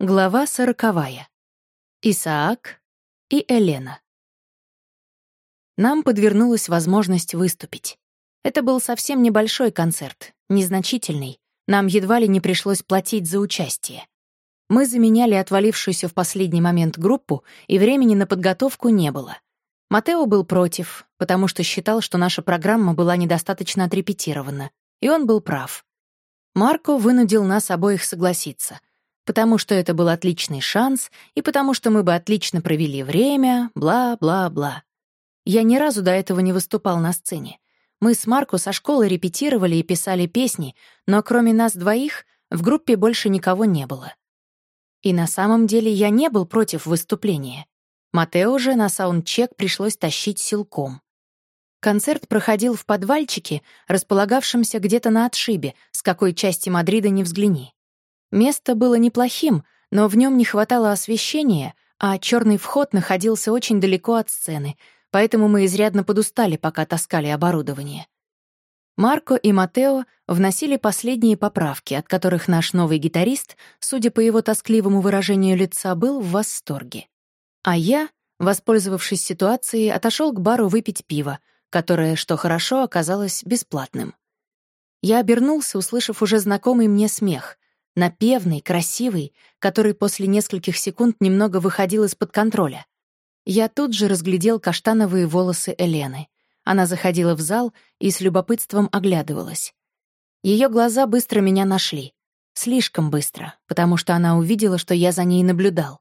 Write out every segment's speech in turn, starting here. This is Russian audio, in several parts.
Глава сороковая. Исаак и Елена. Нам подвернулась возможность выступить. Это был совсем небольшой концерт, незначительный. Нам едва ли не пришлось платить за участие. Мы заменяли отвалившуюся в последний момент группу, и времени на подготовку не было. Матео был против, потому что считал, что наша программа была недостаточно отрепетирована, и он был прав. Марко вынудил нас обоих согласиться — потому что это был отличный шанс и потому что мы бы отлично провели время, бла-бла-бла. Я ни разу до этого не выступал на сцене. Мы с Марко со школы репетировали и писали песни, но кроме нас двоих в группе больше никого не было. И на самом деле я не был против выступления. Матео же на саундчек пришлось тащить силком. Концерт проходил в подвальчике, располагавшемся где-то на отшибе, с какой части Мадрида не взгляни. Место было неплохим, но в нем не хватало освещения, а черный вход находился очень далеко от сцены, поэтому мы изрядно подустали, пока таскали оборудование. Марко и Матео вносили последние поправки, от которых наш новый гитарист, судя по его тоскливому выражению лица, был в восторге. А я, воспользовавшись ситуацией, отошел к бару выпить пиво, которое, что хорошо, оказалось бесплатным. Я обернулся, услышав уже знакомый мне смех, напевный, красивый, который после нескольких секунд немного выходил из-под контроля. Я тут же разглядел каштановые волосы Элены. Она заходила в зал и с любопытством оглядывалась. Ее глаза быстро меня нашли. Слишком быстро, потому что она увидела, что я за ней наблюдал.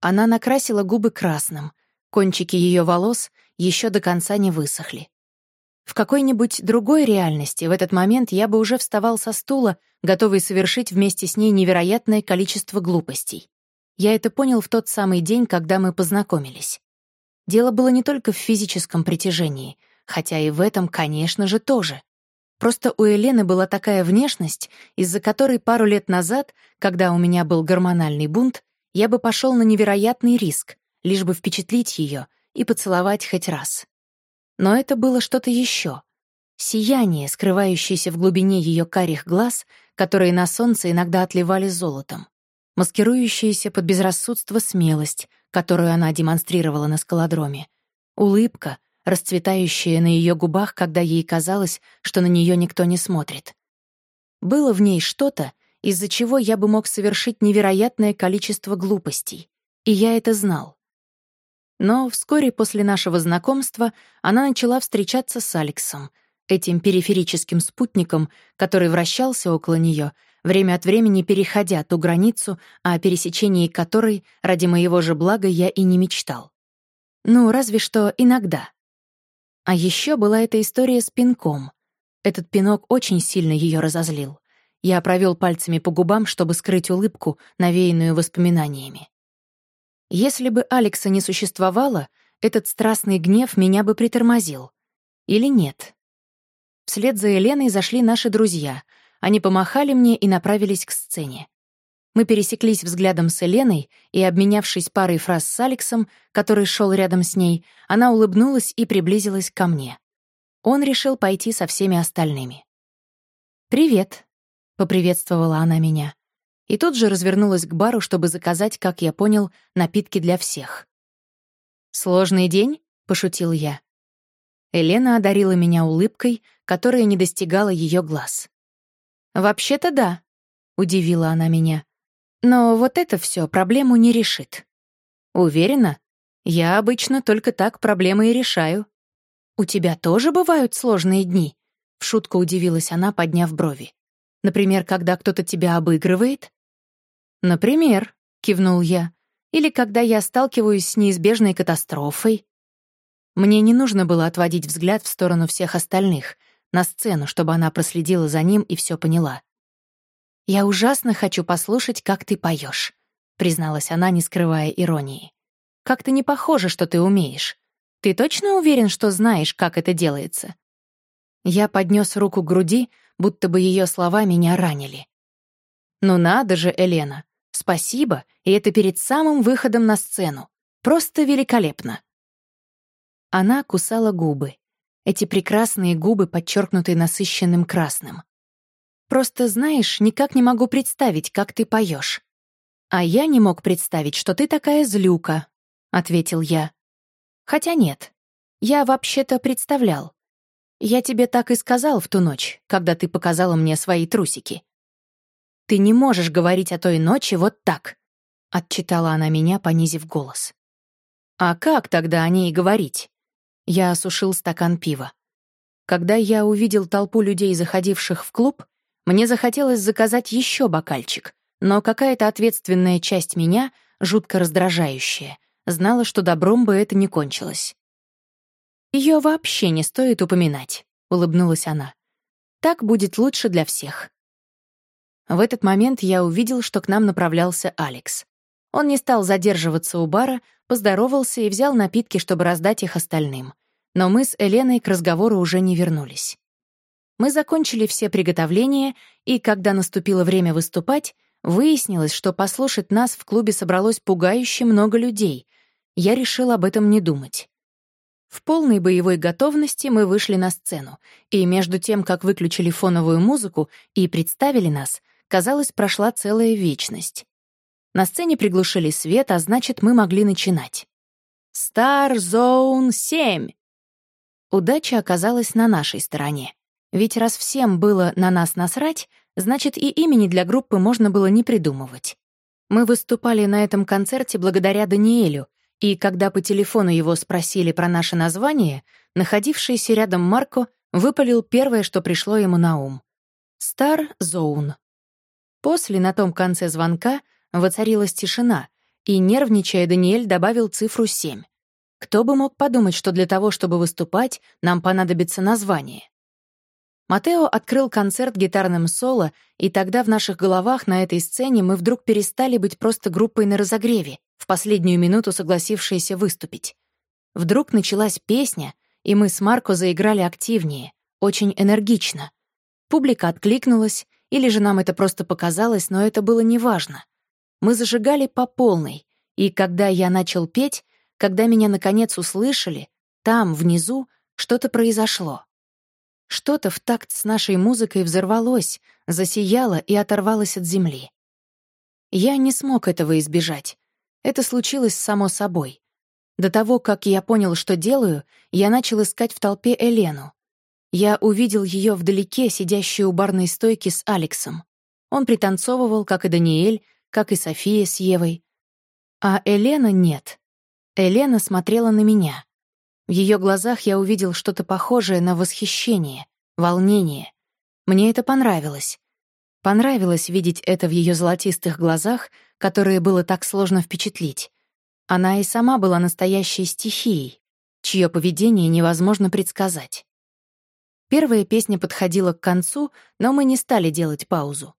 Она накрасила губы красным. Кончики ее волос еще до конца не высохли. В какой-нибудь другой реальности в этот момент я бы уже вставал со стула, готовый совершить вместе с ней невероятное количество глупостей. Я это понял в тот самый день, когда мы познакомились. Дело было не только в физическом притяжении, хотя и в этом, конечно же, тоже. Просто у Елены была такая внешность, из-за которой пару лет назад, когда у меня был гормональный бунт, я бы пошел на невероятный риск, лишь бы впечатлить ее и поцеловать хоть раз. Но это было что-то еще. Сияние, скрывающееся в глубине ее карих глаз, которые на солнце иногда отливали золотом. Маскирующаяся под безрассудство смелость, которую она демонстрировала на скалодроме. Улыбка, расцветающая на ее губах, когда ей казалось, что на нее никто не смотрит. Было в ней что-то, из-за чего я бы мог совершить невероятное количество глупостей. И я это знал. Но вскоре после нашего знакомства она начала встречаться с Алексом, этим периферическим спутником, который вращался около нее, время от времени переходя ту границу, о пересечении которой ради моего же блага я и не мечтал. Ну, разве что иногда. А еще была эта история с пинком. Этот пинок очень сильно ее разозлил. Я провел пальцами по губам, чтобы скрыть улыбку, навеянную воспоминаниями. Если бы Алекса не существовало, этот страстный гнев меня бы притормозил. Или нет? Вслед за Еленой зашли наши друзья. Они помахали мне и направились к сцене. Мы пересеклись взглядом с Еленой, и, обменявшись парой фраз с Алексом, который шел рядом с ней, она улыбнулась и приблизилась ко мне. Он решил пойти со всеми остальными. «Привет», — поприветствовала она меня и тут же развернулась к бару, чтобы заказать, как я понял, напитки для всех. «Сложный день?» — пошутил я. Елена одарила меня улыбкой, которая не достигала ее глаз. «Вообще-то да», — удивила она меня. «Но вот это все проблему не решит». «Уверена? Я обычно только так проблемы и решаю». «У тебя тоже бывают сложные дни?» — в шутку удивилась она, подняв брови. «Например, когда кто-то тебя обыгрывает?» «Например», — кивнул я, «или когда я сталкиваюсь с неизбежной катастрофой». Мне не нужно было отводить взгляд в сторону всех остальных, на сцену, чтобы она проследила за ним и все поняла. «Я ужасно хочу послушать, как ты поешь, призналась она, не скрывая иронии. «Как-то не похоже, что ты умеешь. Ты точно уверен, что знаешь, как это делается?» Я поднес руку к груди, будто бы ее слова меня ранили. «Ну надо же, Елена, Спасибо, и это перед самым выходом на сцену. Просто великолепно. Она кусала губы. Эти прекрасные губы, подчеркнутые насыщенным красным. Просто, знаешь, никак не могу представить, как ты поешь. «А я не мог представить, что ты такая злюка», — ответил я. «Хотя нет, я вообще-то представлял. Я тебе так и сказал в ту ночь, когда ты показала мне свои трусики. Ты не можешь говорить о той ночи вот так», — отчитала она меня, понизив голос. «А как тогда о ней говорить?» Я осушил стакан пива. Когда я увидел толпу людей, заходивших в клуб, мне захотелось заказать еще бокальчик, но какая-то ответственная часть меня, жутко раздражающая, знала, что добром бы это не кончилось. Ее вообще не стоит упоминать», — улыбнулась она. «Так будет лучше для всех». В этот момент я увидел, что к нам направлялся Алекс. Он не стал задерживаться у бара, поздоровался и взял напитки, чтобы раздать их остальным но мы с Еленой к разговору уже не вернулись. Мы закончили все приготовления, и когда наступило время выступать, выяснилось, что послушать нас в клубе собралось пугающе много людей. Я решил об этом не думать. В полной боевой готовности мы вышли на сцену, и между тем, как выключили фоновую музыку и представили нас, казалось, прошла целая вечность. На сцене приглушили свет, а значит, мы могли начинать. «Star Zone 7!» Удача оказалась на нашей стороне. Ведь раз всем было на нас насрать, значит, и имени для группы можно было не придумывать. Мы выступали на этом концерте благодаря Даниэлю, и когда по телефону его спросили про наше название, находившийся рядом Марко выпалил первое, что пришло ему на ум. «Star Zone». После на том конце звонка воцарилась тишина, и, нервничая, Даниэль добавил цифру 7. Кто бы мог подумать, что для того, чтобы выступать, нам понадобится название. Матео открыл концерт гитарным соло, и тогда в наших головах на этой сцене мы вдруг перестали быть просто группой на разогреве, в последнюю минуту согласившиеся выступить. Вдруг началась песня, и мы с Марко заиграли активнее, очень энергично. Публика откликнулась, или же нам это просто показалось, но это было неважно. Мы зажигали по полной, и когда я начал петь, когда меня, наконец, услышали, там, внизу, что-то произошло. Что-то в такт с нашей музыкой взорвалось, засияло и оторвалось от земли. Я не смог этого избежать. Это случилось само собой. До того, как я понял, что делаю, я начал искать в толпе Элену. Я увидел ее вдалеке, сидящую у барной стойки с Алексом. Он пританцовывал, как и Даниэль, как и София с Евой. А Елена нет. Елена смотрела на меня. В ее глазах я увидел что-то похожее на восхищение, волнение. Мне это понравилось. Понравилось видеть это в ее золотистых глазах, которые было так сложно впечатлить. Она и сама была настоящей стихией, чье поведение невозможно предсказать. Первая песня подходила к концу, но мы не стали делать паузу.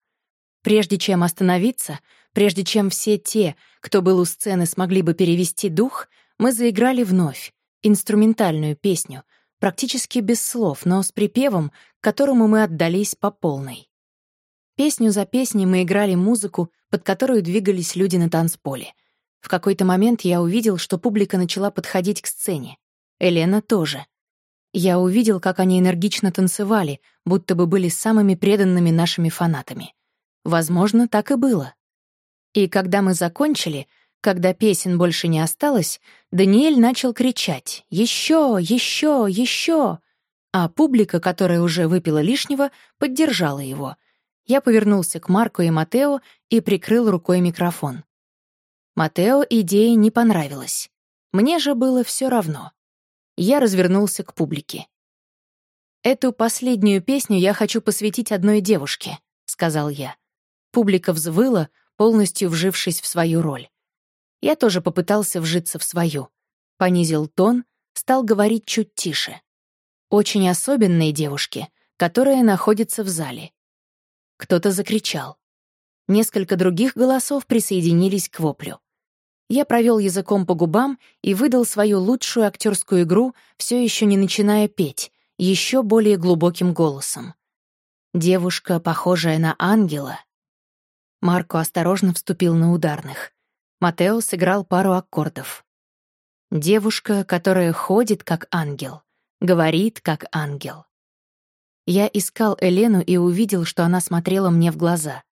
Прежде чем остановиться, прежде чем все те, кто был у сцены, смогли бы перевести дух, мы заиграли вновь инструментальную песню, практически без слов, но с припевом, которому мы отдались по полной. Песню за песней мы играли музыку, под которую двигались люди на танцполе. В какой-то момент я увидел, что публика начала подходить к сцене. Елена тоже. Я увидел, как они энергично танцевали, будто бы были самыми преданными нашими фанатами. Возможно, так и было. И когда мы закончили, когда песен больше не осталось, Даниэль начал кричать «Еще! Еще! Еще!», а публика, которая уже выпила лишнего, поддержала его. Я повернулся к Марко и Матео и прикрыл рукой микрофон. Матео идея не понравилась. Мне же было все равно. Я развернулся к публике. «Эту последнюю песню я хочу посвятить одной девушке», — сказал я. Публика взвыла, полностью вжившись в свою роль. Я тоже попытался вжиться в свою. Понизил тон, стал говорить чуть тише. Очень особенной девушке, которая находится в зале. Кто-то закричал. Несколько других голосов присоединились к воплю. Я провел языком по губам и выдал свою лучшую актерскую игру, все еще не начиная петь, еще более глубоким голосом. Девушка, похожая на ангела, Марко осторожно вступил на ударных. Матео сыграл пару аккордов. Девушка, которая ходит как ангел, говорит как ангел. Я искал Элену и увидел, что она смотрела мне в глаза.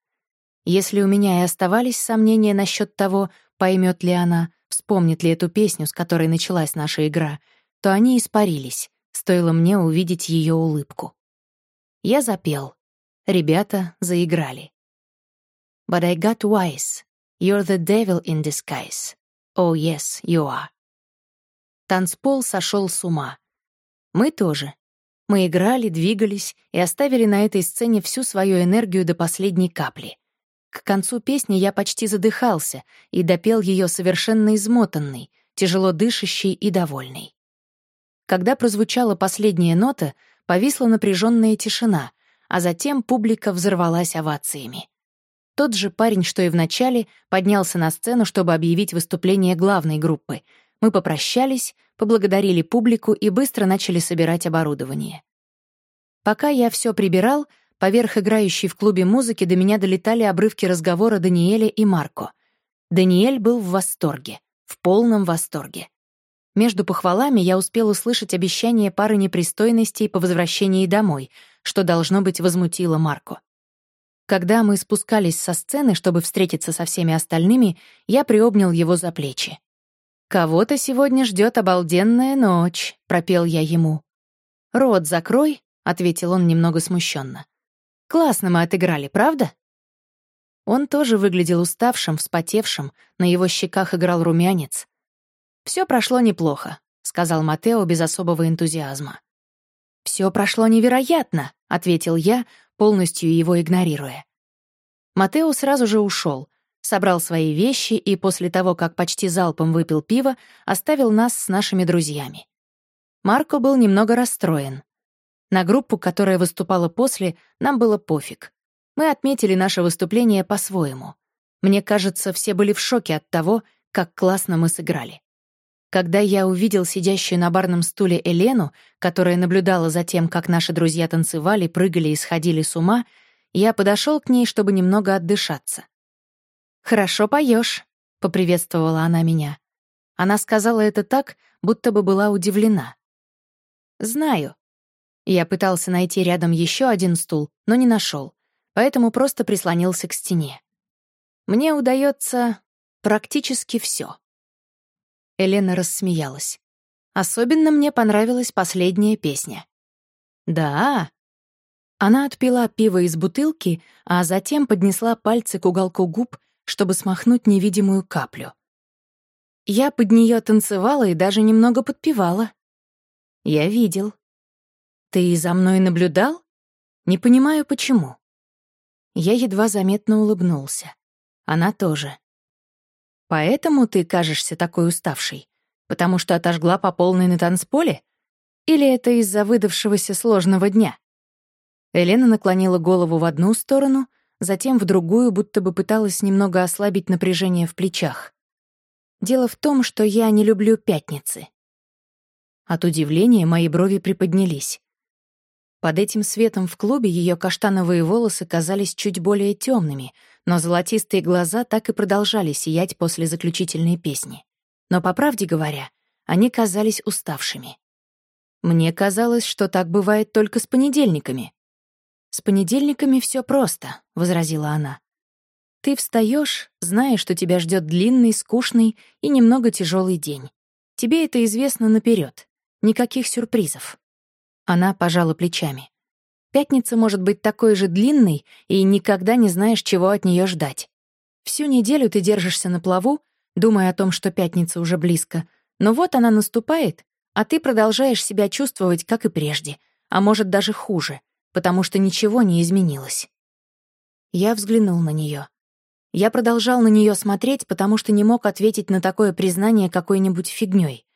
Если у меня и оставались сомнения насчет того, поймет ли она, вспомнит ли эту песню, с которой началась наша игра, то они испарились, стоило мне увидеть ее улыбку. Я запел. Ребята заиграли. But I got wise. You're the devil in disguise. Oh yes, you are. Танцпол сошел с ума. Мы тоже. Мы играли, двигались и оставили на этой сцене всю свою энергию до последней капли. К концу песни я почти задыхался и допел ее совершенно измотанный, тяжело дышащий и довольный. Когда прозвучала последняя нота, повисла напряженная тишина, а затем публика взорвалась овациями. Тот же парень, что и в начале, поднялся на сцену, чтобы объявить выступление главной группы. Мы попрощались, поблагодарили публику и быстро начали собирать оборудование. Пока я все прибирал, поверх играющей в клубе музыки до меня долетали обрывки разговора Даниэля и Марко. Даниэль был в восторге, в полном восторге. Между похвалами я успел услышать обещание пары непристойностей по возвращении домой, что, должно быть, возмутило Марко. Когда мы спускались со сцены, чтобы встретиться со всеми остальными, я приобнял его за плечи. «Кого-то сегодня ждет обалденная ночь», — пропел я ему. «Рот закрой», — ответил он немного смущенно. «Классно мы отыграли, правда?» Он тоже выглядел уставшим, вспотевшим, на его щеках играл румянец. Все прошло неплохо», — сказал Матео без особого энтузиазма. Все прошло невероятно», — ответил я, полностью его игнорируя. Матео сразу же ушел, собрал свои вещи и после того, как почти залпом выпил пиво, оставил нас с нашими друзьями. Марко был немного расстроен. На группу, которая выступала после, нам было пофиг. Мы отметили наше выступление по-своему. Мне кажется, все были в шоке от того, как классно мы сыграли. Когда я увидел сидящую на барном стуле Елену, которая наблюдала за тем, как наши друзья танцевали, прыгали и сходили с ума, я подошел к ней, чтобы немного отдышаться. «Хорошо поешь, поприветствовала она меня. Она сказала это так, будто бы была удивлена. «Знаю». Я пытался найти рядом еще один стул, но не нашел, поэтому просто прислонился к стене. Мне удается практически все. Елена рассмеялась. Особенно мне понравилась последняя песня. «Да?» Она отпила пиво из бутылки, а затем поднесла пальцы к уголку губ, чтобы смахнуть невидимую каплю. Я под нее танцевала и даже немного подпевала. Я видел. Ты за мной наблюдал? Не понимаю, почему. Я едва заметно улыбнулся. Она тоже. Поэтому ты кажешься такой уставшей? Потому что отожгла по полной на танцполе? Или это из-за выдавшегося сложного дня?» Елена наклонила голову в одну сторону, затем в другую, будто бы пыталась немного ослабить напряжение в плечах. «Дело в том, что я не люблю пятницы». От удивления мои брови приподнялись. Под этим светом в клубе ее каштановые волосы казались чуть более темными, но золотистые глаза так и продолжали сиять после заключительной песни. Но, по правде говоря, они казались уставшими. Мне казалось, что так бывает только с понедельниками. «С понедельниками все просто», — возразила она. «Ты встаешь, зная, что тебя ждет длинный, скучный и немного тяжелый день. Тебе это известно наперед. Никаких сюрпризов. Она пожала плечами. Пятница может быть такой же длинной, и никогда не знаешь, чего от нее ждать. Всю неделю ты держишься на плаву, думая о том, что пятница уже близко, но вот она наступает, а ты продолжаешь себя чувствовать, как и прежде, а может даже хуже, потому что ничего не изменилось. Я взглянул на нее. Я продолжал на нее смотреть, потому что не мог ответить на такое признание какой-нибудь фигней.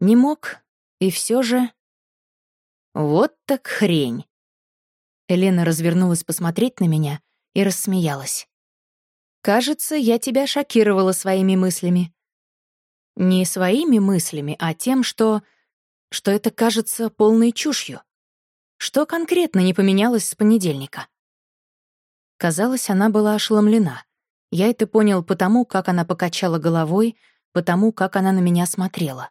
Не мог, и все же вот так хрень. Елена развернулась посмотреть на меня и рассмеялась. «Кажется, я тебя шокировала своими мыслями». Не своими мыслями, а тем, что... что это кажется полной чушью. Что конкретно не поменялось с понедельника? Казалось, она была ошеломлена. Я это понял потому, как она покачала головой, потому, как она на меня смотрела.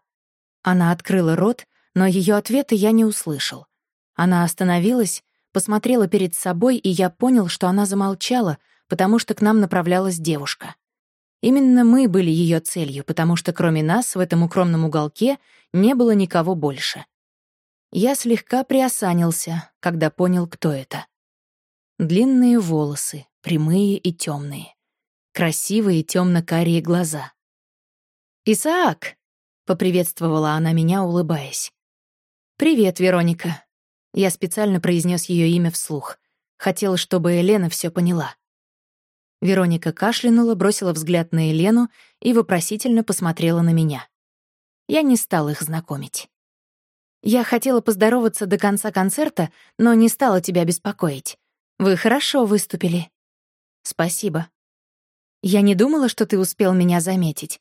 Она открыла рот, но ее ответа я не услышал. Она остановилась, посмотрела перед собой, и я понял, что она замолчала, потому что к нам направлялась девушка. Именно мы были ее целью, потому что кроме нас в этом укромном уголке не было никого больше. Я слегка приосанился, когда понял, кто это. Длинные волосы, прямые и темные. Красивые темно-карие глаза. «Исаак!» — поприветствовала она меня, улыбаясь. «Привет, Вероника». Я специально произнес ее имя вслух. Хотела, чтобы Елена все поняла. Вероника кашлянула, бросила взгляд на Елену и вопросительно посмотрела на меня. Я не стала их знакомить. Я хотела поздороваться до конца концерта, но не стала тебя беспокоить. Вы хорошо выступили. Спасибо. Я не думала, что ты успел меня заметить.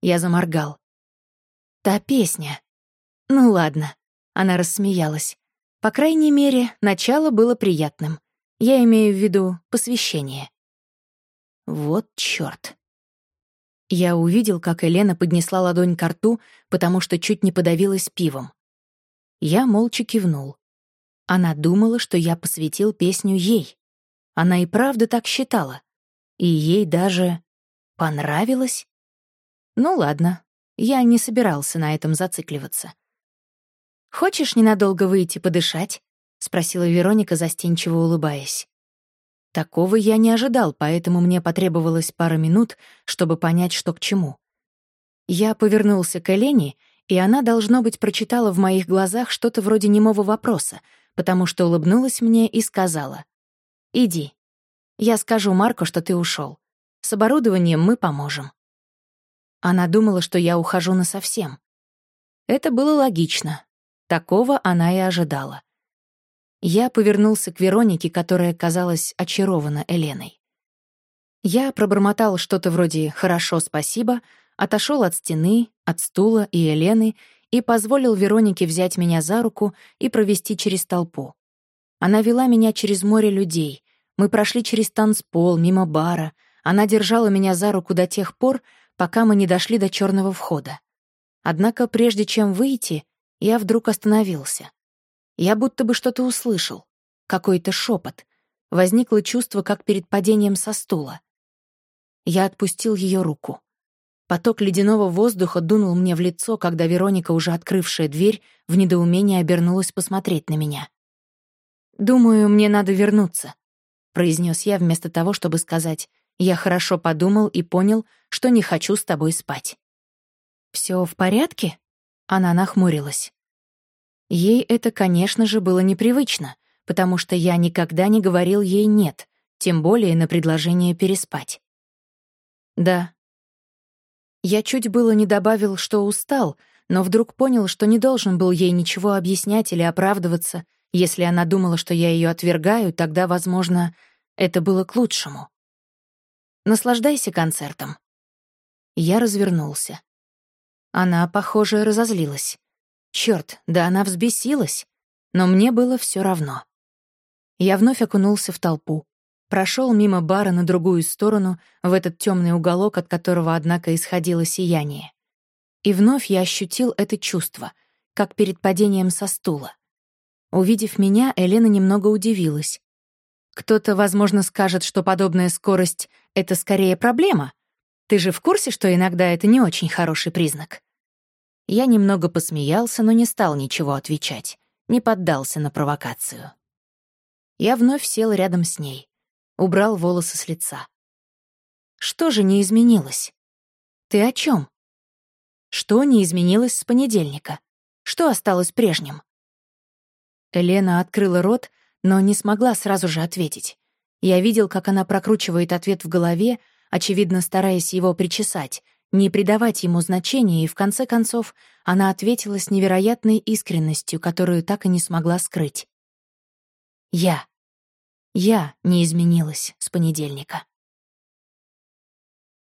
Я заморгал. Та песня. Ну ладно. Она рассмеялась. По крайней мере, начало было приятным. Я имею в виду посвящение. Вот чёрт. Я увидел, как Елена поднесла ладонь к рту, потому что чуть не подавилась пивом. Я молча кивнул. Она думала, что я посвятил песню ей. Она и правда так считала. И ей даже понравилось. Ну ладно, я не собирался на этом зацикливаться. «Хочешь ненадолго выйти подышать?» — спросила Вероника, застенчиво улыбаясь. Такого я не ожидал, поэтому мне потребовалось пара минут, чтобы понять, что к чему. Я повернулся к Элене, и она, должно быть, прочитала в моих глазах что-то вроде немого вопроса, потому что улыбнулась мне и сказала. «Иди. Я скажу Марку, что ты ушел. С оборудованием мы поможем». Она думала, что я ухожу насовсем. Это было логично. Такого она и ожидала. Я повернулся к Веронике, которая казалась очарована Еленой. Я пробормотал что-то вроде «хорошо, спасибо», отошел от стены, от стула и Елены и позволил Веронике взять меня за руку и провести через толпу. Она вела меня через море людей. Мы прошли через танцпол, мимо бара. Она держала меня за руку до тех пор, пока мы не дошли до черного входа. Однако прежде чем выйти, я вдруг остановился. Я будто бы что-то услышал, какой-то шепот. Возникло чувство, как перед падением со стула. Я отпустил ее руку. Поток ледяного воздуха дунул мне в лицо, когда Вероника, уже открывшая дверь, в недоумении обернулась посмотреть на меня. «Думаю, мне надо вернуться», — произнес я вместо того, чтобы сказать «Я хорошо подумал и понял, что не хочу с тобой спать». Все в порядке?» Она нахмурилась. Ей это, конечно же, было непривычно, потому что я никогда не говорил ей «нет», тем более на предложение переспать. «Да». Я чуть было не добавил, что устал, но вдруг понял, что не должен был ей ничего объяснять или оправдываться. Если она думала, что я ее отвергаю, тогда, возможно, это было к лучшему. Наслаждайся концертом. Я развернулся. Она, похоже, разозлилась. Черт, да она взбесилась. Но мне было все равно. Я вновь окунулся в толпу, прошел мимо бара на другую сторону, в этот темный уголок, от которого, однако, исходило сияние. И вновь я ощутил это чувство, как перед падением со стула. Увидев меня, Елена немного удивилась. Кто-то, возможно, скажет, что подобная скорость — это скорее проблема, ты же в курсе, что иногда это не очень хороший признак?» Я немного посмеялся, но не стал ничего отвечать, не поддался на провокацию. Я вновь сел рядом с ней, убрал волосы с лица. «Что же не изменилось? Ты о чем? Что не изменилось с понедельника? Что осталось прежним?» Елена открыла рот, но не смогла сразу же ответить. Я видел, как она прокручивает ответ в голове, очевидно, стараясь его причесать, не придавать ему значения, и в конце концов она ответила с невероятной искренностью, которую так и не смогла скрыть. «Я. Я не изменилась с понедельника».